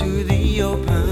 to the open.